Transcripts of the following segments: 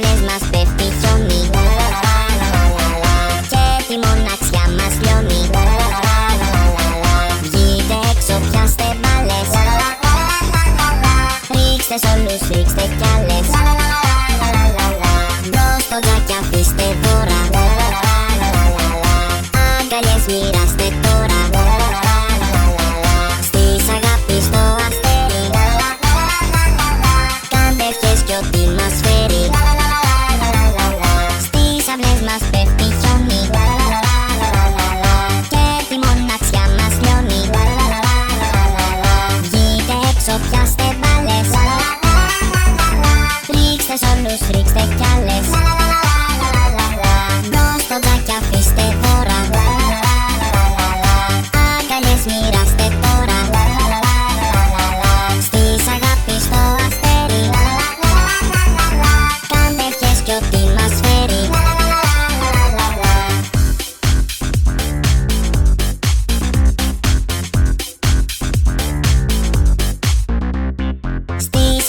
κραυγές μας πέφτει χιόνι. Και τη μοναξιά μας λιώνει. Βγείτε έξω πιάστε μπάλες. Ρίξτε σ' όλους ρίξτε κι άλλες. Μπρος το τζάκι αφήστε δώρα. Αγκαλιές μοιράζετε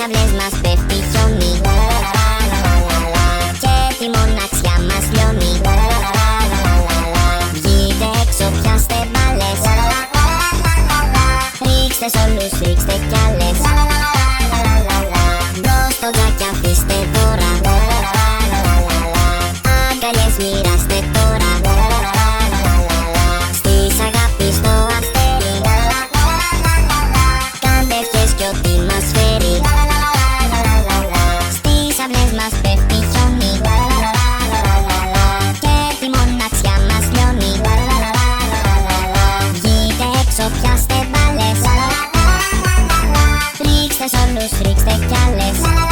σαν βλές μας πέφτει χιόνι. Και τη μοναξιά μας λιώνει. Βγείτε έξω πιάστε μπάλες. Ρίξτε σ' όλους ρίξτε κι άλλες. they can't kelleks